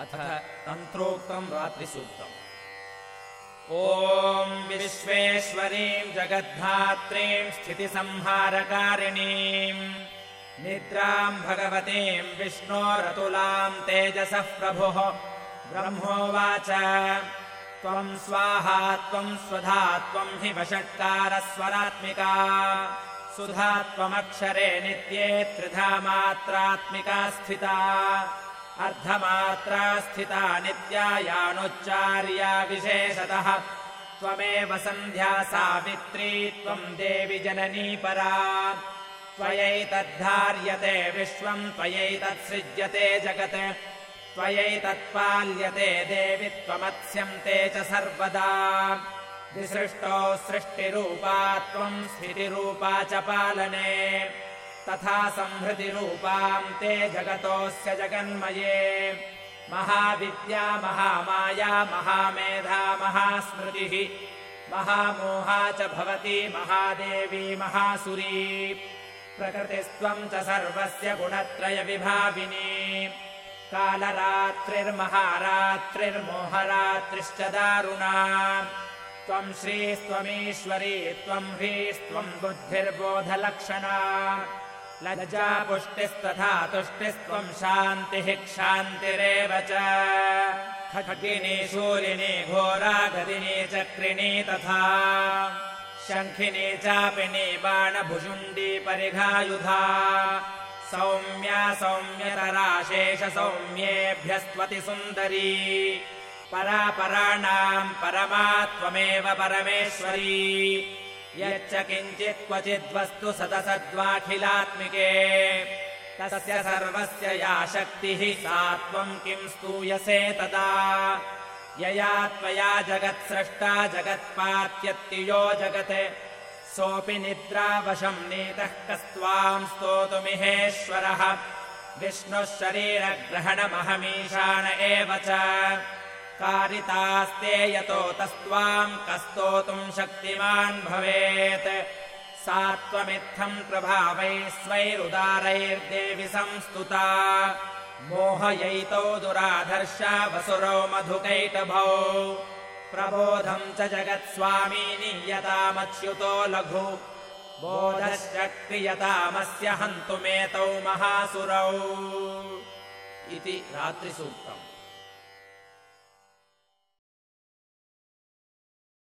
अथ तन्त्रोक्तम् रात्रिसूक्तम्। ॐ विश्वेश्वरीम् जगद्धात्रीम् स्थितिसंहारकारिणीम् निद्राम् भगवतीम् विष्णोरतुलाम् तेजसः प्रभुः ब्रह्मोवाच। त्वम् स्वाहा त्वम् स्वधा त्वम् हि वषट्कारस्वरात्मिका। सुधा त्वमक्षरे नित्ये त्रिधा मात्रात्मिका स्थिता अर्धमात्रा स्थिता नित्यायानुच्चार्या विशेषतः। त्वमेव सन्ध्या सावित्री त्वम् देवि जननी परा। त्वयैतद्धार्यते विश्वम् त्वयैतत्सृज्यते जगत्। त्वयैतत्पाल्यते देवि त्वमत्स्यन्ते च सर्वदा। विसृष्टो सृष्टिरूपा त्वम् स्थितिरूपा च पालने तथा संहृतिरूपाम् ते जगतोऽस्य जगन्मये। महाविद्या महामाया महामेधा महास्मृतिः महामोहा च भवति महादेवी महासुरी। प्रकृतिस्त्वम् च सर्वस्य गुणत्रयविभाविनी। कालरात्रिर्महारात्रिर्मोहरात्रिश्च दारुणा। त्वम् श्रीस्त्वमीश्वरी त्वम् ह्रीस्त्वम् बुद्धिर्बोधलक्षणा लज्जा पुष्टिस्तथा तुष्टिस्त्वम् शान्तिः क्षान्तिरेव च। खगिनी शूलिनी घोरा गदिनी चक्रिणी तथा। शङ्खिनी चापिनी बाणभुषुण्डी परिघायुधा। सौम्या सौम्यतराशेष सौम्येभ्यस्त्वति सुन्दरी। परापराणाम् परमा त्वमेव परमेश्वरी यच्च किञ्चित् क्वचिद्वस्तु सदसद्वाखिलात्मिके तस्य सर्वस्य या शक्तिः सा त्वम् किम् स्तूयसे तदा। यया त्वया जगत्स्रष्टा जगत्पात्यत्तियो जगत्। सोऽपि निद्रावशम् नीतः कस्त्वाम् स्तोतुमिहेश्वरः। विष्णुः शरीरग्रहणमहमीशान एव च कारितास्ते यतो तस्त्वाम् कस्तोतुम् शक्तिमान् भवेत्। सा त्वमित्थम् प्रभावैः स्वैरुदारैर्देवि संस्तुता। मोहयैतौ दुराधर्षा वसुरौ मधुकैटभौ। प्रबोधम् च जगत्स्वामी नीयतामच्युतो लघु। बोधश्च क्रियतामस्य हन्तुमेतौ महासुरौ। इति रात्रिसूक्तम्